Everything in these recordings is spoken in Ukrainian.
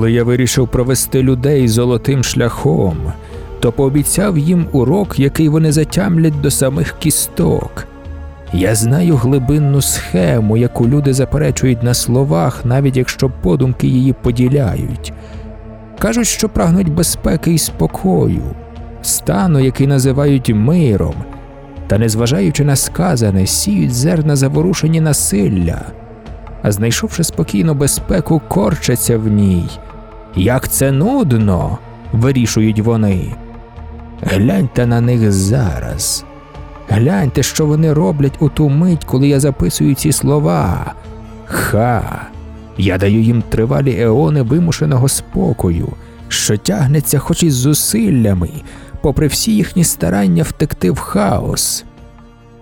Коли я вирішив провести людей золотим шляхом, то пообіцяв їм урок, який вони затямлять до самих кісток. Я знаю глибинну схему, яку люди заперечують на словах, навіть якщо подумки її поділяють. Кажуть, що прагнуть безпеки і спокою, стану, який називають миром, та, незважаючи на сказане, сіють зерна заворушені насилля, а знайшовши спокійну безпеку, корчаться в ній. Як це нудно, вирішують вони. Гляньте на них зараз. Гляньте, що вони роблять у ту мить, коли я записую ці слова. Ха! Я даю їм тривалі еони вимушеного спокою, що тягнеться хоч із зусиллями, попри всі їхні старання втекти в хаос.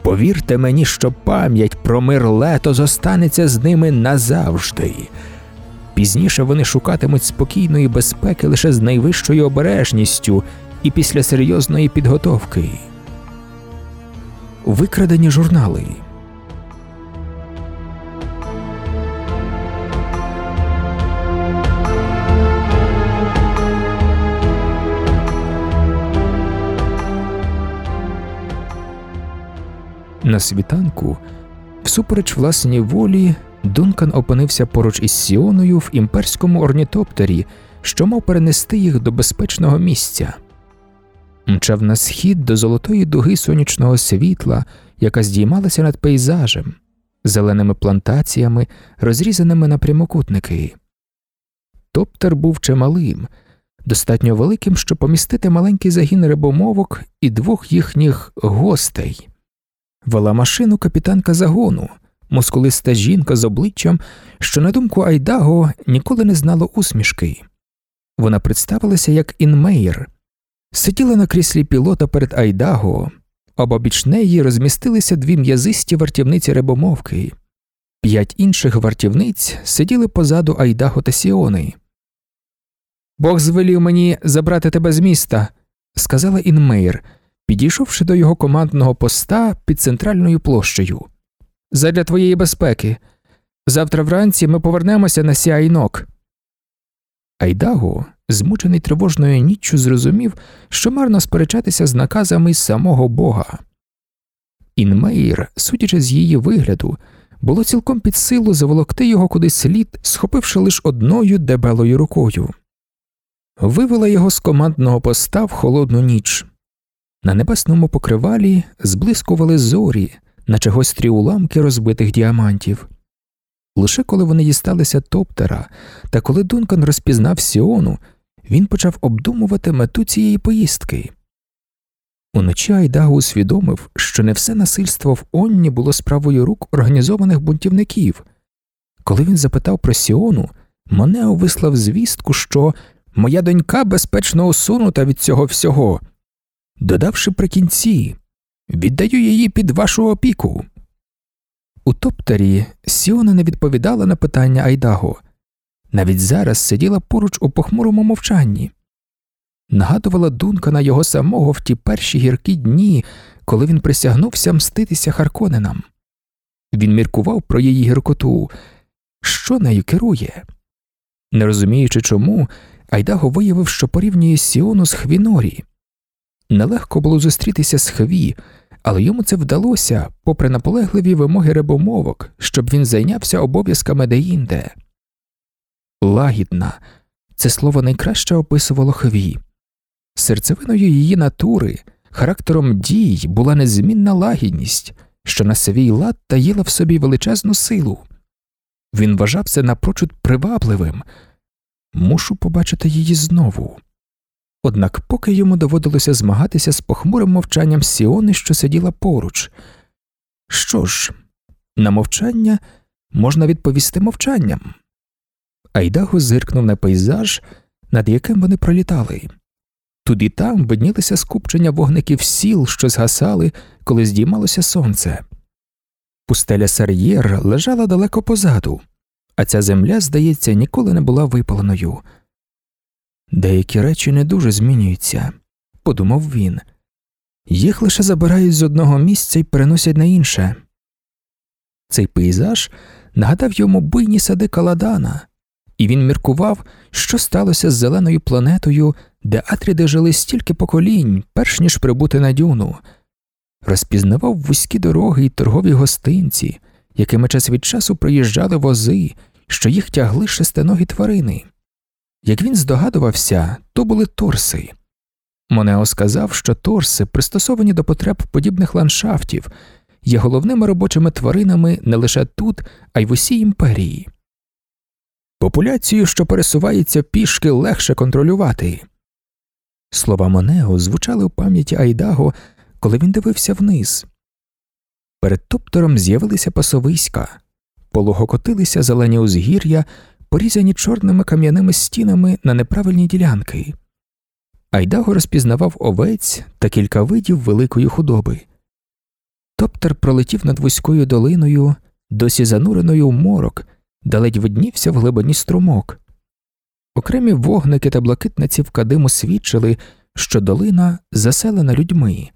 Повірте мені, що пам'ять про мир лето зостанеться з ними назавжди. Пізніше вони шукатимуть спокійної безпеки лише з найвищою обережністю і після серйозної підготовки. Викрадені журнали. На світанку, всупереч власній волі, Дункан опинився поруч із Сіоною в імперському орнітоптері, що мав перенести їх до безпечного місця. Мчав на схід до золотої дуги сонячного світла, яка здіймалася над пейзажем, зеленими плантаціями, розрізаними на прямокутники. Топтер був чималим, достатньо великим, щоб помістити маленький загін рибомовок і двох їхніх гостей. Вела машину капітанка загону, мускулиста жінка з обличчям, що, на думку Айдаго, ніколи не знало усмішки. Вона представилася як інмейр, сиділа на кріслі пілота перед Айдаго, обабіч неї розмістилися дві м'язисті вартівниці рибомовки, п'ять інших вартівниць сиділи позаду Айдаго та Сіони. Бог звелів мені забрати тебе з міста, сказала Інмейр, підійшовши до його командного поста під центральною площею. Задля твоєї безпеки. Завтра вранці ми повернемося на Сіайнок. Айдаго, змучений тривожною ніччю, зрозумів, що марно сперечатися з наказами самого Бога. Інмейр, судячи з її вигляду, було цілком під силу заволокти його кудись слід, схопивши лише одною дебелою рукою. Вивела його з командного поста в холодну ніч. На небесному покривалі зблискували зорі, наче гострі уламки розбитих діамантів. Лише коли вони дісталися топтера, та коли Дункан розпізнав Сіону, він почав обдумувати мету цієї поїздки. Уночі Айдаго усвідомив, що не все насильство в Онні було справою рук організованих бунтівників. Коли він запитав про Сіону, Монео вислав звістку, що моя донька безпечно усунута від цього всього, додавши при кінці віддаю її під вашу опіку. У топтері Сіона не відповідала на питання Айдаго, навіть зараз сиділа поруч у похмурому мовчанні, нагадувала Дункана його самого в ті перші гіркі дні, коли він присягнувся мститися Харконенам. Він міркував про її гіркоту, що нею керує. Не розуміючи чому, Айдаго виявив, що порівнює Сіону з Хвінорі. Нелегко було зустрітися з Хві, але йому це вдалося, попри наполегливі вимоги рибомовок, щоб він зайнявся обов'язками деінде. Лагідна це слово найкраще описувало Хві. Серцевиною її натури, характером дій була незмінна лагідність, що на свій лад таїла в собі величезну силу. Він вважався напрочуд привабливим. Мушу побачити її знову. Однак поки йому доводилося змагатися з похмурим мовчанням Сіони, що сиділа поруч. Що ж, на мовчання можна відповісти мовчанням. Айдаго зиркнув на пейзаж, над яким вони пролітали. Тут і там виднілися скупчення вогників сіл, що згасали, коли здіймалося сонце. Пустеля Сар'єр лежала далеко позаду, а ця земля, здається, ніколи не була випаленою. Деякі речі не дуже змінюються, подумав він, їх лише забирають з одного місця і переносять на інше. Цей пейзаж нагадав йому буйні сади Каладана, і він міркував, що сталося з зеленою планетою, де Атріди жили стільки поколінь, перш ніж прибути на дюну, розпізнавав вузькі дороги й торгові гостинці, якими час від часу приїжджали вози, що їх тягли шестиногі тварини. Як він здогадувався, то були торси. Монео сказав, що торси, пристосовані до потреб подібних ландшафтів, є головними робочими тваринами не лише тут, а й в усій імперії. Популяцію, що пересувається пішки, легше контролювати. Слова Монео звучали у пам'яті Айдаго, коли він дивився вниз. Перед топтером з'явилися пасовиська, полугокотилися зелені узгір'я, порізані чорними кам'яними стінами на неправильні ділянки. Айдаго розпізнавав овець та кілька видів великої худоби. Топтер пролетів над вузькою долиною, досі зануреною в морок, де ледь виднівся в глибині струмок. Окремі вогники та блакитна цівка диму свідчили, що долина заселена людьми.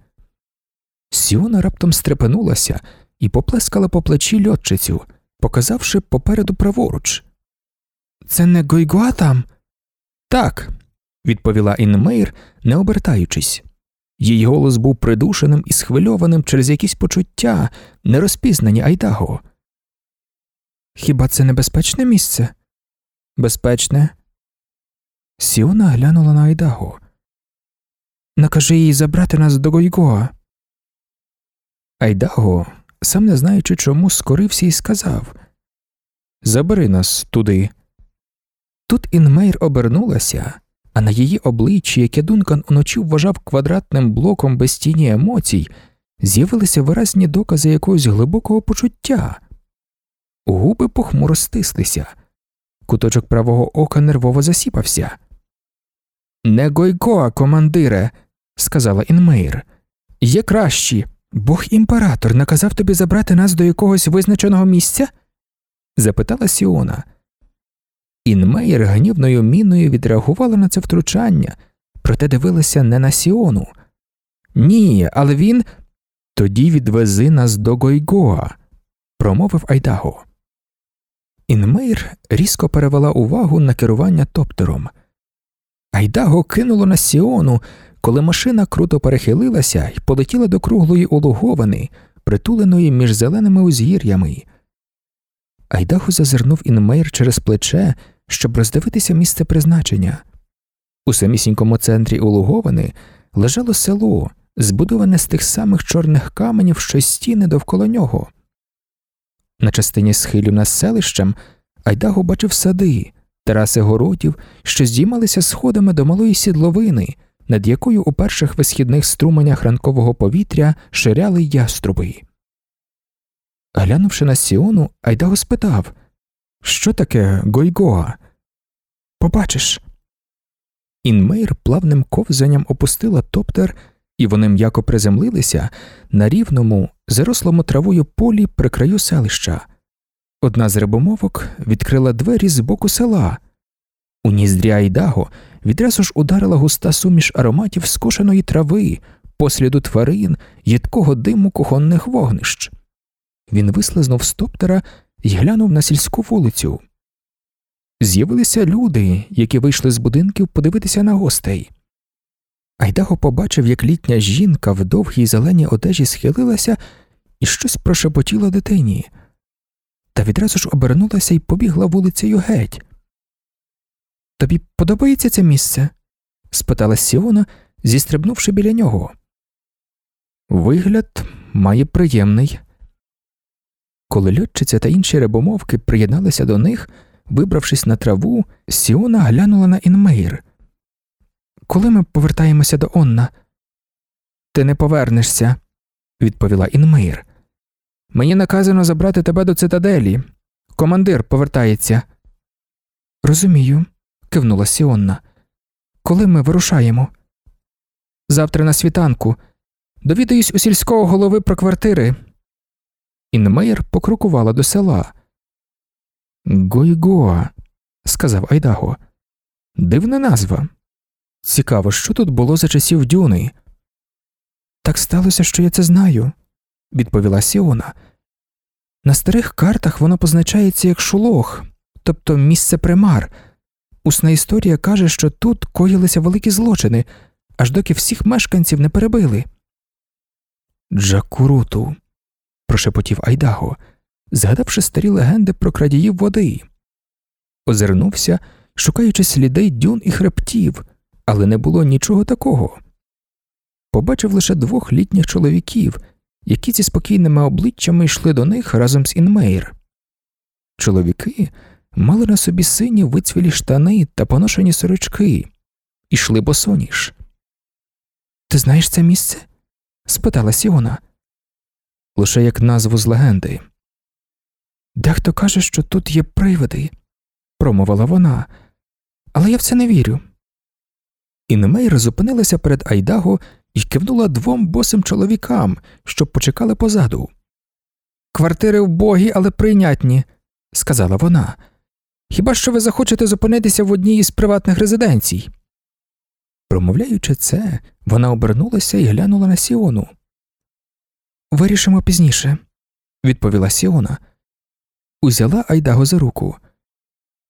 Сіона раптом стрепенулася і поплескала по плечі льотчицю, показавши попереду праворуч. Це не Гойгуа там? Так, відповіла Інмейр, не обертаючись. Її голос був придушеним і схвильованим через якісь почуття, нерозпізнані Айдаго. Хіба це небезпечне місце? Безпечне. Сіона глянула на Айдаго. Накажи їй забрати нас до Гойгоа. Айдаго, сам не знаючи чому, скорився і сказав Забери нас туди. Тут Інмейр обернулася, а на її обличчі, яке Дункан уночі вважав квадратним блоком без тіні емоцій, з'явилися виразні докази якогось глибокого почуття. Губи похмуро стислися, куточок правого ока нервово засіпався. Не Гойгоа, командире, сказала Інмейр. Є кращі. Бог імператор наказав тобі забрати нас до якогось визначеного місця? запитала Сіона. Інмейр гнівною міною відреагувала на це втручання, проте дивилася не на Сіону. Ні, але він. Тоді відвези нас до Гойгоа, промовив Айдаго. Інмейр різко перевела увагу на керування топтером. Айдаго кинуло на Сіону, коли машина круто перехилилася і полетіла до круглої улуговини, притуленої між зеленими узгір'ями. Айдаго зазирнув інмейр через плече, щоб роздивитися місце призначення. У самісінькому центрі улуговини лежало село, збудоване з тих самих чорних каменів, що стіни довкола нього. На частині схилів над селищем Айдаго бачив сади, тераси городів, що здіймалися сходами до малої сідловини, над якою у перших висхідних струменях ранкового повітря ширяли яструби. Глянувши на Сіону, Айдаго спитав Що таке Гойгоа? Побачиш. Інмейр плавним ковзанням опустила топтер, і вони м'яко приземлилися на рівному, зарослому травою полі при краю селища. Одна з рибомовок відкрила двері з боку села. У ніздрі Айдаго відразу ж ударила густа суміш ароматів скошеної трави, посліду тварин, їдкого диму кухонних вогнищ. Він вислизнув з топтера і глянув на сільську вулицю. З'явилися люди, які вийшли з будинків подивитися на гостей. Айдаго побачив, як літня жінка в довгій зеленій одежі схилилася і щось прошепотіла дитині, та відразу ж обернулася і побігла вулицею геть. Тобі подобається це місце? спитала Сіона, зістрибнувши біля нього. Вигляд має приємний. Коли льотчиця та інші рибомовки приєдналися до них, вибравшись на траву, Сіона глянула на Інмейр. Коли ми повертаємося до Онна? Ти не повернешся, відповіла Інмейр. Мені наказано забрати тебе до цитаделі. Командир повертається. Розумію, кивнула Сіона. Коли ми вирушаємо? Завтра на світанку. Довідаюсь у сільського голови про квартири. Інмейр покрокувала до села. Гойгоа, сказав Айдаго. Дивна назва. Цікаво, що тут було за часів дюни. Так сталося, що я це знаю, відповіла Сіона. На старих картах воно позначається як шулох, тобто місце примар. Усна історія каже, що тут коїлися великі злочини, аж доки всіх мешканців не перебили. Джакуруту, прошепотів Айдаго, згадавши старі легенди про крадіїв води. Озирнувся, шукаючи сліди дюн і хребтів, але не було нічого такого. Побачив лише двох літніх чоловіків, які зі спокійними обличчями йшли до них разом з Інмейр. Чоловіки мали на собі сині вицвілі штани та поношені сорочки, ішли босоніж. Ти знаєш це місце? спитала Сіона. Лише як назву з легенди. Дехто каже, що тут є привиди, промовила вона, але я в це не вірю. Інмейр зупинилася перед Айдаго і кивнула двом босим чоловікам, щоб почекали позаду. Квартири вбогі, але прийнятні, сказала вона. Хіба що ви захочете зупинитися в одній із приватних резиденцій? Промовляючи це, вона обернулася і глянула на Сіону. Вирішимо пізніше, відповіла Сіона. Узяла Айдаго за руку.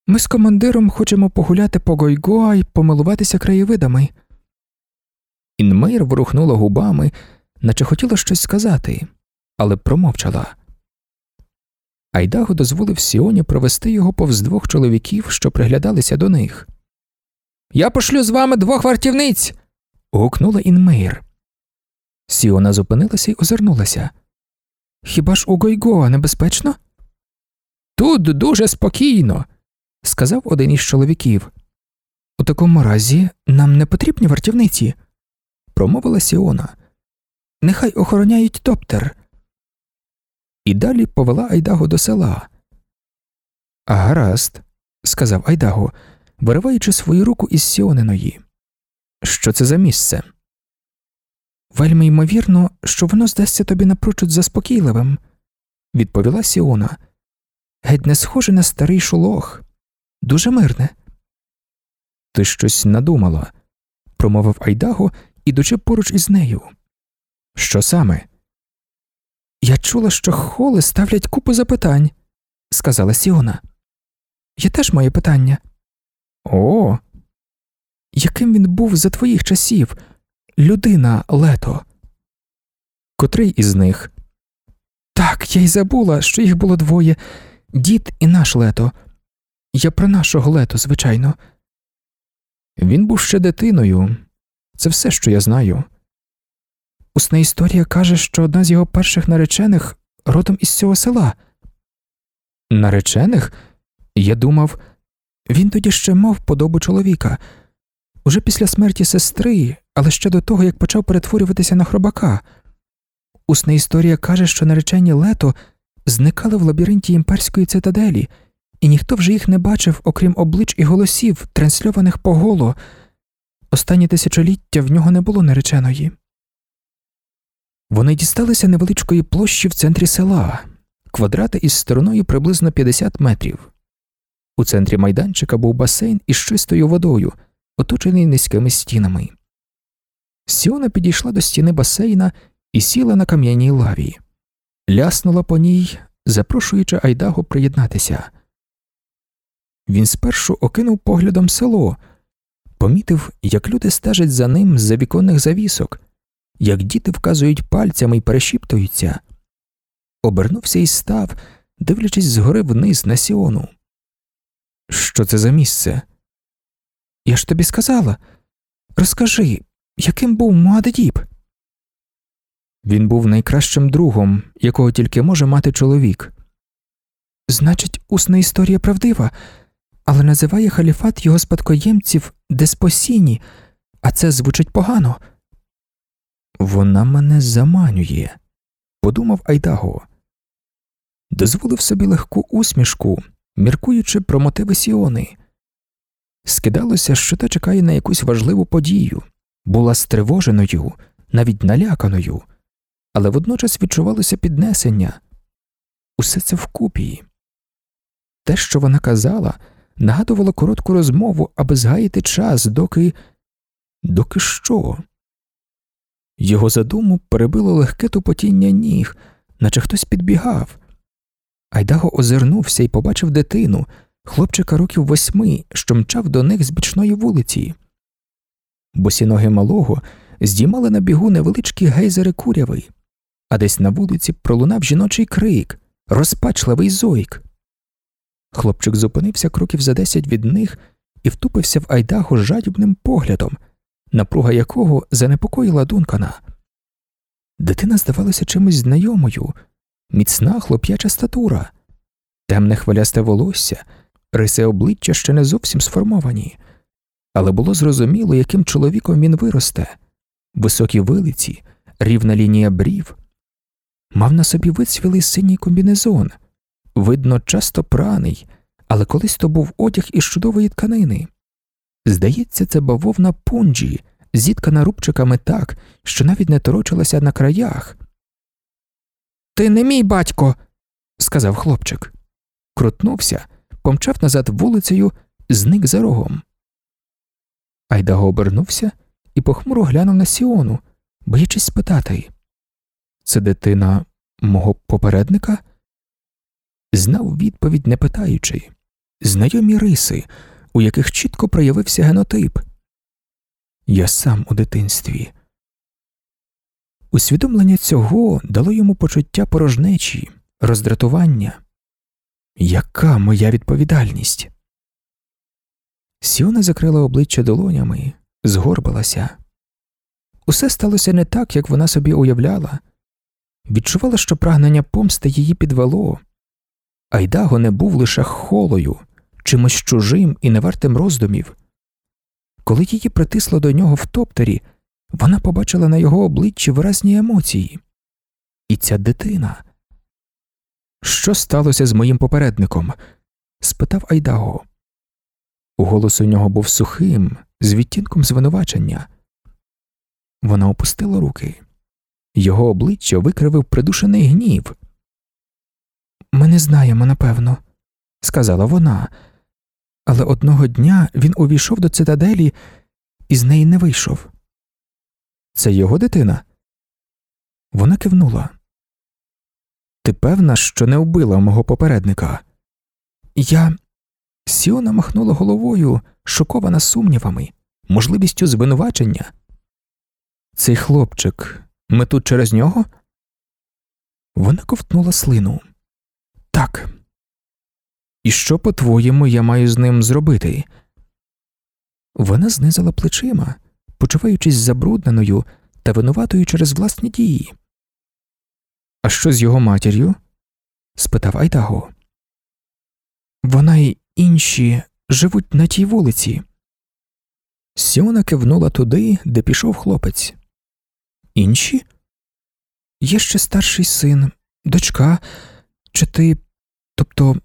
Ми з командиром хочемо погуляти по Гойгоа і помилуватися краєвидами. Інмейр ворухнула губами, наче хотіла щось сказати, але промовчала. Айдаго дозволив Сіоні провести його повз двох чоловіків, що приглядалися до них. Я пошлю з вами двох вартівниць. гукнула Інмейр. Сіона зупинилася й озирнулася. Хіба ж у Гойгоа небезпечно? Тут дуже спокійно, сказав один із чоловіків. У такому разі нам не потрібні вартівниці, промовила Сіона. Нехай охороняють топтер. І далі повела Айдаго до села. Гаразд, сказав Айдаго, вириваючи свою руку із Сіониної. Що це за місце? Вельми ймовірно, що воно здасться тобі напрочуд заспокійливим, відповіла Сіона. Геть не схоже на старий шолох, дуже мирне. Ти щось надумала, промовив Айдаго, ідучи поруч із нею. Що саме? Я чула, що холи ставлять купу запитань, сказала Сіона. Я теж маю питання. О. Яким він був за твоїх часів, людина лето? Котрий із них? Так, я й забула, що їх було двоє дід і наш лето. Я про нашого лето, звичайно. Він був ще дитиною. Це все, що я знаю. Усна історія каже, що одна з його перших наречених родом із цього села. Наречених? Я думав, він тоді ще мав подобу чоловіка. Уже після смерті сестри, але ще до того, як почав перетворюватися на хробака. Усна історія каже, що наречені лето зникали в лабіринті імперської цитаделі, і ніхто вже їх не бачив, окрім облич і голосів, трансльованих по голо. Останні тисячоліття в нього не було нареченої. Вони дісталися невеличкої площі в центрі села, квадрати із стороною приблизно 50 метрів. У центрі майданчика був басейн із чистою водою, оточений низькими стінами. Сіона підійшла до стіни басейна і сіла на кам'яній лаві, ляснула по ній, запрошуючи Айдаго приєднатися. Він спершу окинув поглядом село, помітив, як люди стежать за ним з за віконних завісок, як діти вказують пальцями і перешіптуються, обернувся і став, дивлячись згори вниз на Сіону. Що це за місце? Я ж тобі сказала. Розкажи, яким був Муаддіб?» Він був найкращим другом, якого тільки може мати чоловік. Значить, усна історія правдива, але називає халіфат його спадкоємців деспосіні, а це звучить погано. Вона мене заманює, подумав Айдаго. Дозволив собі легку усмішку, міркуючи про мотиви Сіони. Скидалося, що та чекає на якусь важливу подію, була стривоженою, навіть наляканою, але водночас відчувалося піднесення. Усе це вкупі. Те, що вона казала, нагадувало коротку розмову, аби згаяти час, доки. доки що? Його задуму перебило легке тупотіння ніг, наче хтось підбігав. Айдаго озирнувся і побачив дитину, хлопчика років восьми, що мчав до них з бічної вулиці. Босі ноги малого здіймали на бігу невеличкі гейзери куряви, а десь на вулиці пролунав жіночий крик, розпачливий зойк. Хлопчик зупинився кроків за десять від них і втупився в Айдаго жадібним поглядом, напруга якого занепокоїла Дункана. Дитина здавалася чимось знайомою, міцна хлоп'яча статура, темне хвилясте волосся, риси обличчя ще не зовсім сформовані, але було зрозуміло, яким чоловіком він виросте високі вилиці, рівна лінія брів. Мав на собі вицвілий синій комбінезон, видно, часто праний, але колись то був одяг із чудової тканини. Здається, це бавовна пунджі, зіткана рубчиками так, що навіть не торочилася на краях. Ти не мій батько, сказав хлопчик. Крутнувся, помчав назад вулицею, зник за рогом. Айдаго обернувся і похмуро глянув на Сіону, боячись спитати це дитина мого попередника? Знав відповідь, не питаючи знайомі риси, у яких чітко проявився генотип. Я сам у дитинстві. Усвідомлення цього дало йому почуття порожнечі, роздратування. Яка моя відповідальність? Сіона закрила обличчя долонями, згорбилася. Усе сталося не так, як вона собі уявляла. Відчувала, що прагнення помсти її підвело. Айдаго не був лише холою, чимось чужим і невартим роздумів. Коли її притисло до нього в топтері, вона побачила на його обличчі виразні емоції. І ця дитина. Що сталося з моїм попередником? спитав Айдаго. Голос у нього був сухим, з відтінком звинувачення. Вона опустила руки. Його обличчя викривив придушений гнів. Ми не знаємо, напевно, сказала вона, але одного дня він увійшов до цитаделі і з неї не вийшов. Це його дитина? Вона кивнула. Ти певна, що не вбила мого попередника? Я. Сіона махнула головою, шокована сумнівами, можливістю звинувачення. Цей хлопчик, ми тут через нього? Вона ковтнула слину. Так. І що, по-твоєму, я маю з ним зробити? Вона знизила плечима, почуваючись забрудненою та винуватою через власні дії. А що з його матір'ю? спитав Айдаго. Вона й інші живуть на тій вулиці. Сіона кивнула туди, де пішов хлопець. Інші? Є ще старший син, дочка, чи ти. Тобто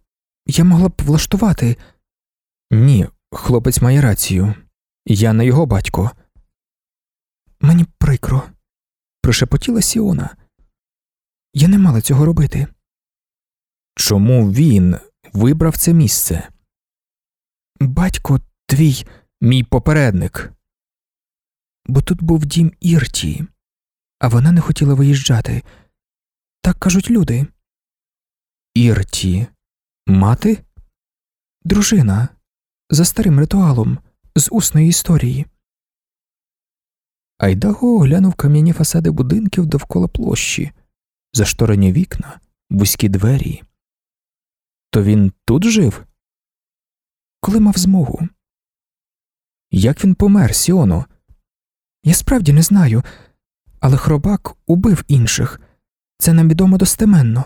я могла б влаштувати. Ні, хлопець має рацію. Я не його батько. Мені прикро, прошепотіла Сіона. Я не мала цього робити. Чому він вибрав це місце? Батько твій, мій попередник. Бо тут був дім Ірті, а вона не хотіла виїжджати. Так кажуть люди. Ірті, мати? Дружина, за старим ритуалом, з усної історії. Айдаго оглянув кам'яні фасади будинків довкола площі, зашторені вікна, вузькі двері. То він тут жив? Коли мав змогу? Як він помер, Сіоно? Я справді не знаю, але хробак убив інших. Це нам відомо достеменно.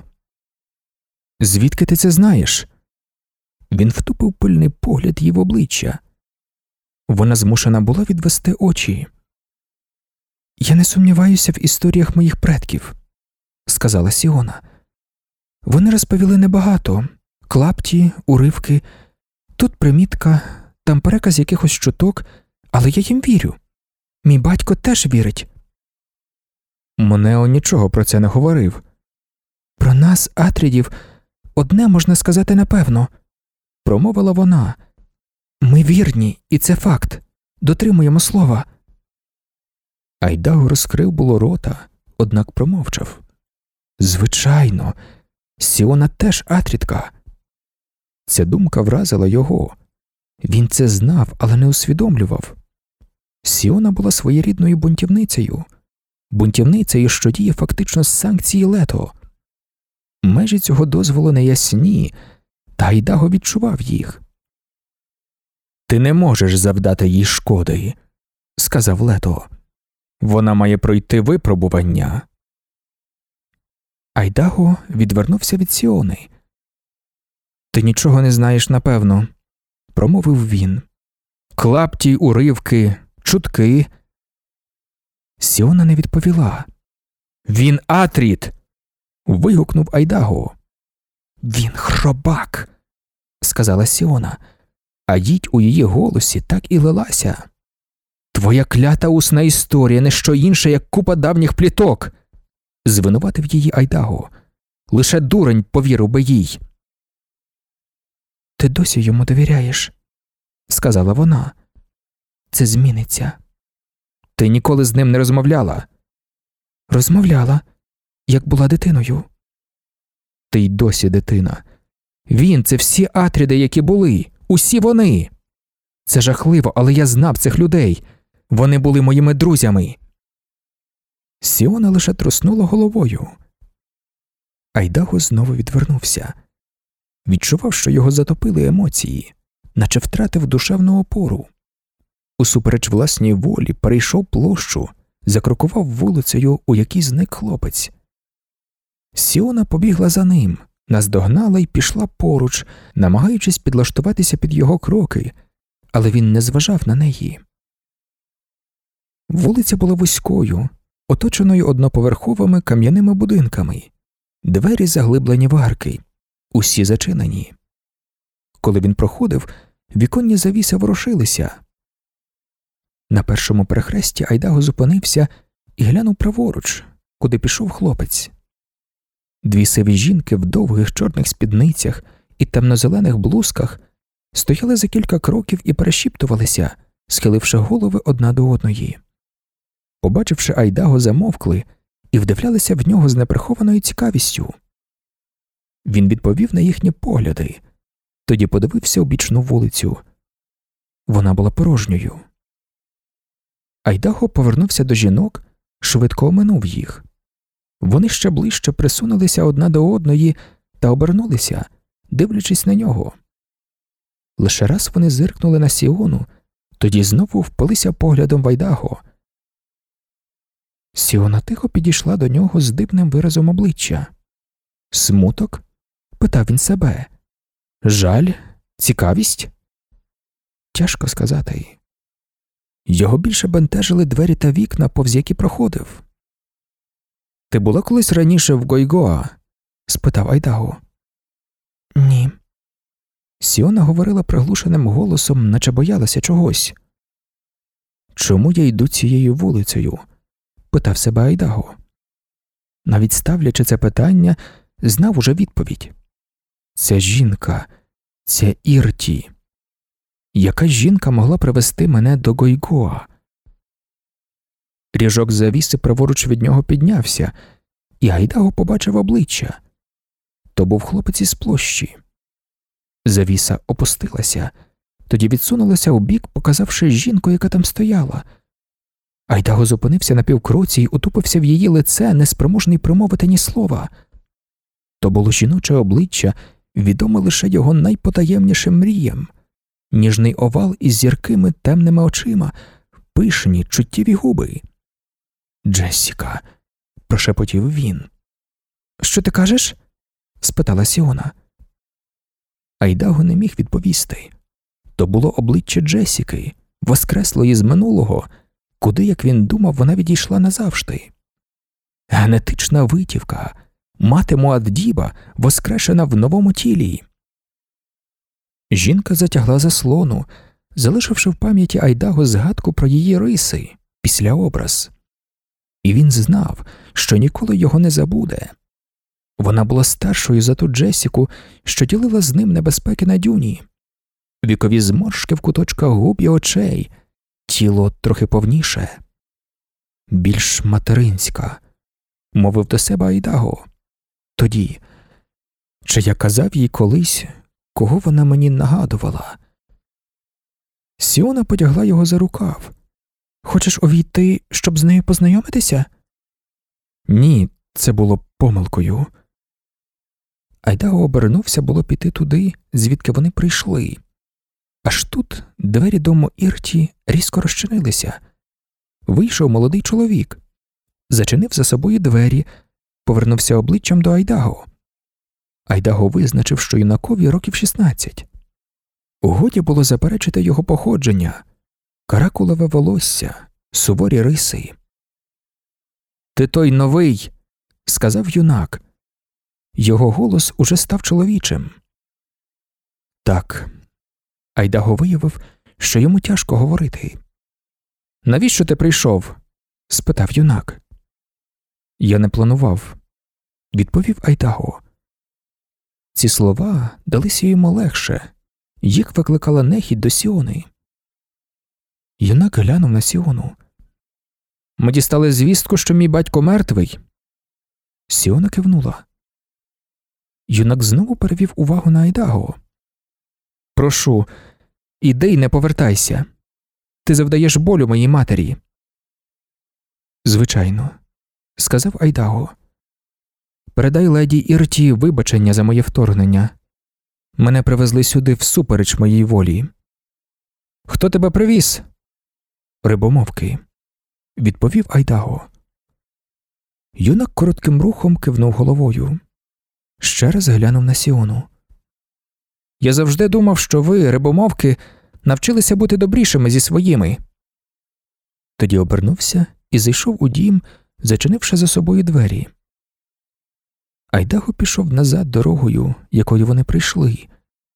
Звідки ти це знаєш? Він втупив пильний погляд її в обличчя. Вона змушена була відвести очі. Я не сумніваюся в історіях моїх предків, сказала Сіона. Вони розповіли небагато клапті, уривки, тут примітка, там переказ якихось чуток, але я їм вірю. Мій батько теж вірить. Монео нічого про це не говорив. Про нас, Атрідів, одне можна сказати напевно, промовила вона. Ми вірні, і це факт. Дотримуємо слова. Айдаго розкрив було рота, однак промовчав. Звичайно, Сіона теж Атрідка. Ця думка вразила його. Він це знав, але не усвідомлював. Сіона була своєрідною бунтівницею, бунтівницею, що діє фактично з санкції лето. Межі цього дозволу не ясні, та Айдаго відчував їх. Ти не можеш завдати їй шкоди, сказав лето. Вона має пройти випробування. Айдаго відвернувся від Сіони. Ти нічого не знаєш напевно, промовив він. Клапті, уривки, чутки. Сіона не відповіла. Він Атріт. вигукнув Айдаго. Він хробак, сказала Сіона, а їдь у її голосі так і лилася. Твоя клята усна історія не що інше, як купа давніх пліток. Звинуватив її Айдаго. Лише дурень повірив би їй. Ти досі йому довіряєш, сказала вона. Це зміниться. Ти ніколи з ним не розмовляла? Розмовляла, як була дитиною. Ти й досі дитина. Він це всі атріди, які були, усі вони. Це жахливо, але я знав цих людей. Вони були моїми друзями. Сіона лише труснула головою. Айдаго знову відвернувся. Відчував, що його затопили емоції, наче втратив душевну опору. Усупереч власній волі перейшов площу, закрокував вулицею, у якій зник хлопець. Сіона побігла за ним, наздогнала і пішла поруч, намагаючись підлаштуватися під його кроки, але він не зважав на неї. Вулиця була вузькою, оточеною одноповерховими кам'яними будинками, двері заглиблені в арки, усі зачинені. Коли він проходив, віконні завіси ворушилися. На першому перехресті Айдаго зупинився і глянув праворуч, куди пішов хлопець. Дві сиві жінки в довгих чорних спідницях і темнозелених блузках стояли за кілька кроків і перешіптувалися, схиливши голови одна до одної. Побачивши Айдаго, замовкли і вдивлялися в нього з неприхованою цікавістю. Він відповів на їхні погляди, тоді подивився у бічну вулицю. Вона була порожньою. Айдаго повернувся до жінок, швидко оминув їх. Вони ще ближче присунулися одна до одної та обернулися, дивлячись на нього. Лише раз вони зиркнули на Сіону, тоді знову впалися поглядом в Айдаго. Сіона тихо підійшла до нього з дивним виразом обличчя. Смуток? Питав він себе. Жаль, цікавість? Тяжко сказати. Його більше бентежили двері та вікна, повз які проходив. Ти була колись раніше в Гойгоа? спитав Айдаго. Ні. Сіона говорила приглушеним голосом, наче боялася чогось. Чому я йду цією вулицею? питав себе Айдаго. Навіть ставлячи це питання, знав уже відповідь Ця жінка, ця Ірті. Яка жінка могла привести мене до Гойгоа? Ріжок завіси праворуч від нього піднявся, і Айдаго побачив обличчя то був хлопець із площі. Завіса опустилася, тоді відсунулася у бік, показавши жінку, яка там стояла. Айдаго зупинився на півкроці й утупився в її лице, неспроможний промовити ні слова. То було жіноче обличчя, відоме лише його найпотаємнішим мріям, ніжний овал із зіркими темними очима, пишні, чуттєві губи. Джессіка, прошепотів він. Що ти кажеш? спитала Сіона. Айдаго не міг відповісти. То було обличчя Джесіки, воскреслої з минулого, куди, як він думав, вона відійшла назавжди. Генетична витівка, мати Муаддіба, воскрешена в новому тілі. Жінка затягла заслону, залишивши в пам'яті Айдаго згадку про її риси після образ. І він знав, що ніколи його не забуде. Вона була старшою за ту Джесіку, що ділила з ним небезпеки на дюні, вікові зморшки в куточках губ і очей, тіло трохи повніше, більш материнська, мовив до себе Айдаго. Тоді, чи я казав їй колись, кого вона мені нагадувала. Сіона потягла його за рукав. Хочеш увійти, щоб з нею познайомитися? Ні, це було помилкою. Айдаго обернувся було піти туди, звідки вони прийшли. Аж тут двері дому Ірті різко розчинилися. Вийшов молодий чоловік, зачинив за собою двері, повернувся обличчям до Айдаго. Айдаго визначив, що юнакові років 16. Годі було заперечити його походження, каракулове волосся, суворі риси. Ти той новий, сказав юнак. Його голос уже став чоловічим. Так. Айдаго виявив, що йому тяжко говорити. Навіщо ти прийшов? спитав юнак. Я не планував, відповів Айдаго. Ці слова далися йому легше, їх викликала нехідь до Сіони. Юнак глянув на Сіону. Ми дістали звістку, що мій батько мертвий. Сіона кивнула. Юнак знову перевів увагу на Айдаго. Прошу, іди й не повертайся. Ти завдаєш болю моїй матері. Звичайно, сказав Айдаго. Передай леді Ірті вибачення за моє вторгнення. Мене привезли сюди всупереч моїй волі. Хто тебе привіз? Рибомовки, відповів Айдаго. Юнак коротким рухом кивнув головою. Ще раз глянув на Сіону. Я завжди думав, що ви, рибомовки, навчилися бути добрішими зі своїми. Тоді обернувся і зайшов у дім, зачинивши за собою двері. Айдаго пішов назад дорогою, якою вони прийшли,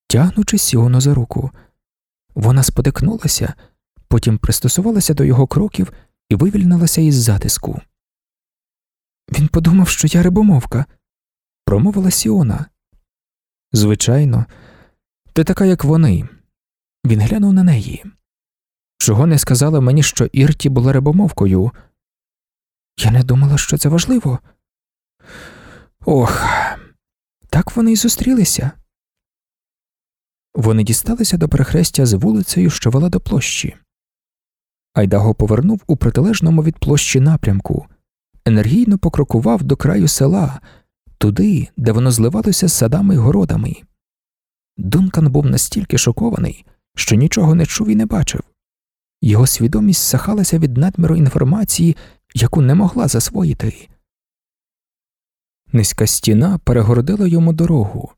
тягнучи Сіону за руку. Вона спотикнулася, потім пристосувалася до його кроків і вивільнилася із затиску. Він подумав, що я рибомовка, промовила Сіона. Звичайно, ти така, як вони. Він глянув на неї. Чого не сказала мені, що Ірті була рибомовкою? Я не думала, що це важливо. Ох, так вони й зустрілися. Вони дісталися до перехрестя з вулицею, що вела до площі. Айдаго повернув у протилежному від площі напрямку, енергійно покрокував до краю села, туди, де воно зливалося з садами й городами. Дункан був настільки шокований, що нічого не чув і не бачив. Його свідомість сахалася від надміру інформації, яку не могла засвоїти. Низька стіна перегородила йому дорогу.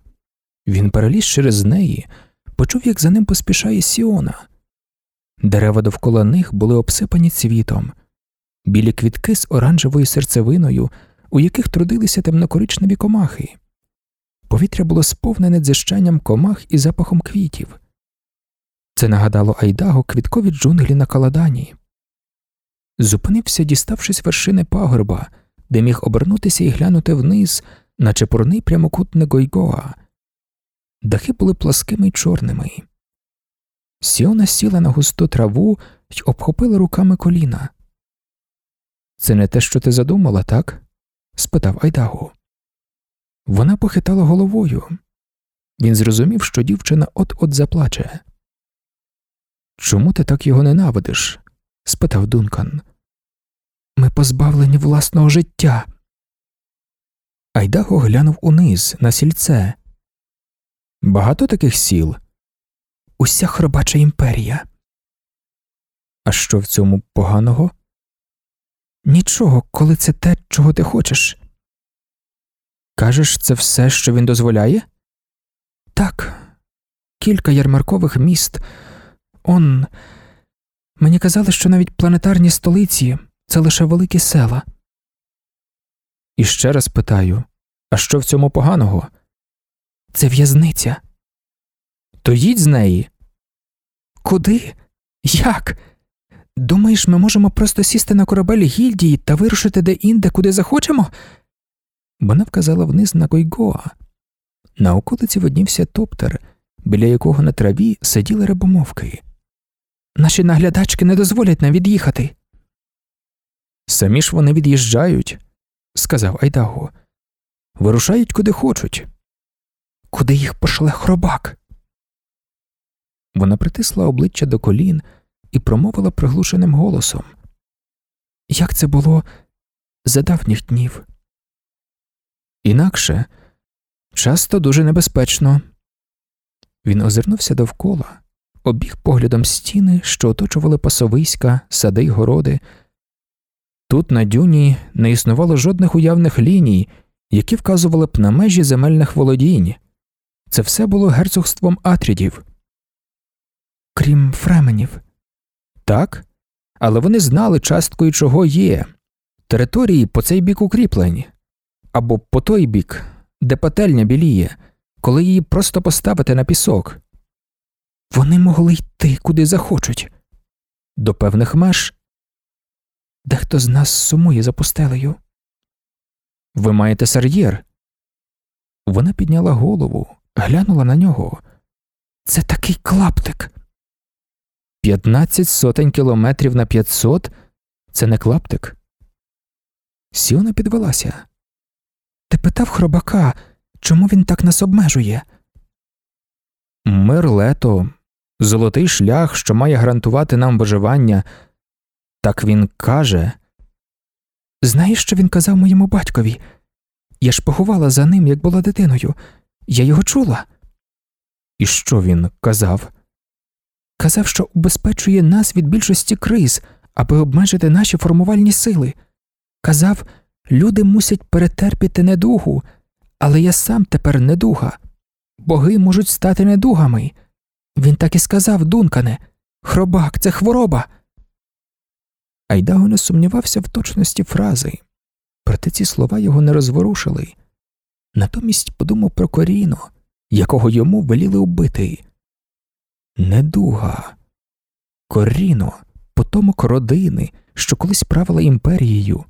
Він переліз через неї, почув, як за ним поспішає Сіона. Дерева довкола них були обсипані цвітом, білі квітки з оранжевою серцевиною, у яких трудилися темнокоричневі комахи. Повітря було сповнене дзищанням комах і запахом квітів. Це нагадало Айдаго квіткові джунглі на Каладані. Зупинився, діставшись вершини пагорба, де міг обернутися і глянути вниз, наче порний прямокутник Гойгоа. Дахи були пласкими й чорними. Сіона сіла на густу траву й обхопила руками коліна. Це не те, що ти задумала, так? спитав Айдаго. Вона похитала головою. Він зрозумів, що дівчина от от заплаче. Чому ти так його ненавидиш? Спитав Дункан. Ми позбавлені власного життя. Айдаго глянув униз на сільце. Багато таких сіл? Уся хробача імперія. А що в цьому поганого? Нічого, коли це те, чого ти хочеш. Кажеш, це все, що він дозволяє? Так, кілька ярмаркових міст. Он. Мені казали, що навіть планетарні столиці це лише великі села. І ще раз питаю а що в цьому поганого? Це в'язниця. То їдь з неї. Куди? Як? Думаєш, ми можемо просто сісти на корабель гільдії та вирушити де інде, куди захочемо? Вона вказала вниз на Гойгоа. На околиці виднівся топтер, біля якого на траві сиділи рибомовки. Наші наглядачки не дозволять нам від'їхати. Самі ж вони від'їжджають, сказав Айдаго. Вирушають куди хочуть. Куди їх пошле хробак? Вона притисла обличчя до колін і промовила приглушеним голосом Як це було за давніх днів? Інакше часто дуже небезпечно. Він озирнувся довкола, обіг поглядом стіни, що оточували пасовиська, сади й городи. Тут на дюні не існувало жодних уявних ліній, які вказували б на межі земельних володінь. Це все було герцогством Атрідів. Крім фременів. Так, але вони знали часткою, чого є території по цей бік укріплень, або по той бік, де пательня біліє, коли її просто поставити на пісок. Вони могли йти куди захочуть. До певних меж. Дехто з нас сумує за пустелею. Ви маєте сар'єр. Вона підняла голову, глянула на нього. Це такий клаптик. П'ятнадцять сотень кілометрів на п'ятсот це не клаптик. Сіона підвелася. Ти питав хробака, чому він так нас обмежує? Мир лето, золотий шлях, що має гарантувати нам виживання. Так він каже. Знаєш, що він казав моєму батькові? Я ж поховала за ним, як була дитиною. Я його чула. І що він казав? Казав, що убезпечує нас від більшості криз, аби обмежити наші формувальні сили. Казав, люди мусять перетерпіти недугу, але я сам тепер недуга. Боги можуть стати недугами. Він так і сказав, Дункане хробак, це хвороба. Айдаго не сумнівався в точності фрази, проте ці слова його не розворушили. Натомість подумав про коріно, якого йому веліли убити. Недуга. Коріно, потомок родини, що колись правила імперією,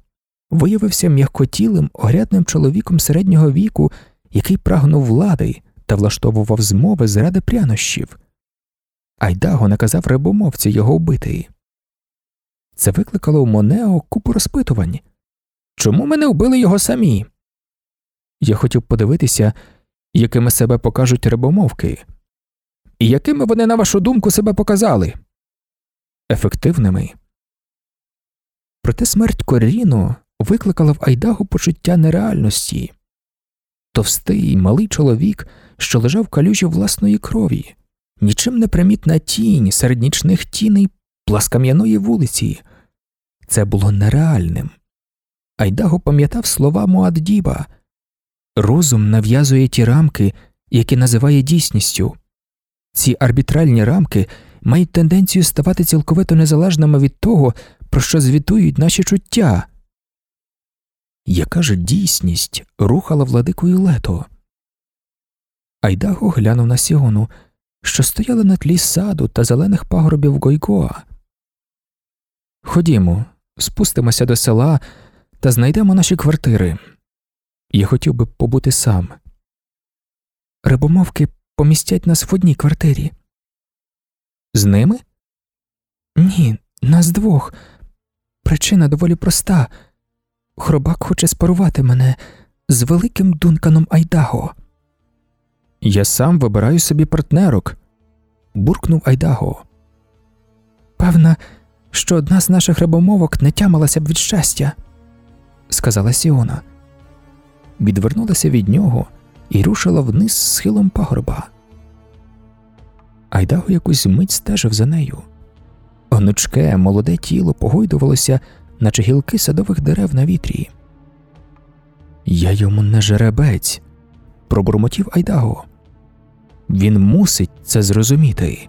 виявився м'якотілим, огрядним чоловіком середнього віку, який прагнув влади та влаштовував змови заради прянощів. Айдаго наказав рибомовці його вбити. Це викликало у Монео купу розпитувань чому ми не вбили його самі? Я хотів подивитися, якими себе покажуть рибомовки, і якими вони, на вашу думку, себе показали ефективними. Проте смерть Коріно викликала в Айдаго почуття нереальності товстий, малий чоловік, що лежав в калюжі власної крові, нічим не примітна тінь серед нічних тіней пласкам'яної вулиці. Це було нереальним. Айдаго пам'ятав слова Муаддіба розум нав'язує ті рамки, які називає дійсністю. Ці арбітральні рамки мають тенденцію ставати цілковито незалежними від того, про що звітують наші чуття. Яка ж дійсність рухала владикою лето? Айдаго глянув на Сіону, що стояла на тлі саду та зелених пагорбів Гойгоа. Ходімо, спустимося до села та знайдемо наші квартири. Я хотів би побути сам. Рибомовки помістять нас в одній квартирі. З ними? Ні, нас двох. Причина доволі проста. Хробак хоче спарувати мене з великим дунканом Айдаго. Я сам вибираю собі партнерок, буркнув Айдаго. Певна, що одна з наших рибомовок не тямилася б від щастя, сказала Сіона. Відвернулася від нього і рушила вниз схилом пагорба. Айдаго якусь мить стежив за нею. Гнучке, молоде тіло погойдувалося, наче гілки садових дерев на вітрі. Я йому не жеребець, пробурмотів Айдаго. Він мусить це зрозуміти.